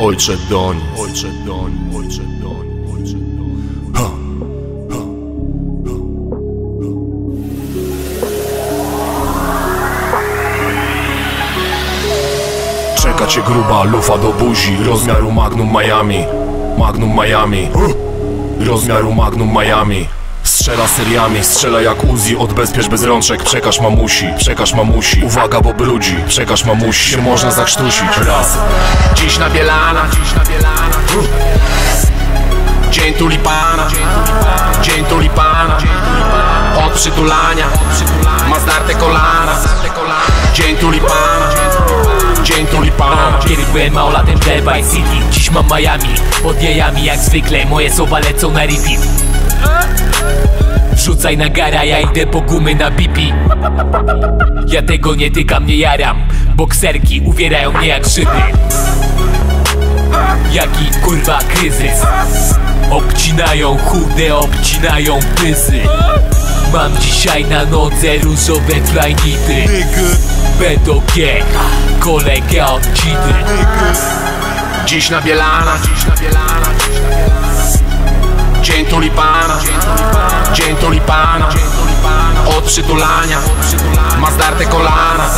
Ojcze Doń, ojcze Doń, ojcze Doń, ojcze Doń. Ha, ha, ha. Czeka cię gruba lufa do buzi Rozmiaru Magnum Miami. Magnum Miami. Rozmiaru Magnum Miami Strzela seriami, strzela jak Uzi. Odbezpiecz bez rączek, przekaż mamusi Przekaż mamusi, uwaga bo brudzi Przekaż mamusi, się można zakrztusić. Raz. Dziś na Bielana, Dzień tulipana, dzień tulipana. Od przytulania, ma zdarte kolana. Dzień tulipana, dzień tulipana. Kiedy byłem małolatem w Vice City Dziś mam Miami, pod jajami jak zwykle Moje słowa lecą na repeat Wrzucaj na gara, ja idę po gumy na bipi Ja tego nie tykam, nie jaram. Bokserki uwierają mnie jak szyby. Jaki kurwa kryzys? Obcinają chude, obcinają pyzy. Mam dzisiaj na nodze różowe flajnity. B2G, kolega od Cidy Dziś na Bielana, dziś na Bielana tulipana Od przytulania, ma zdarte kolana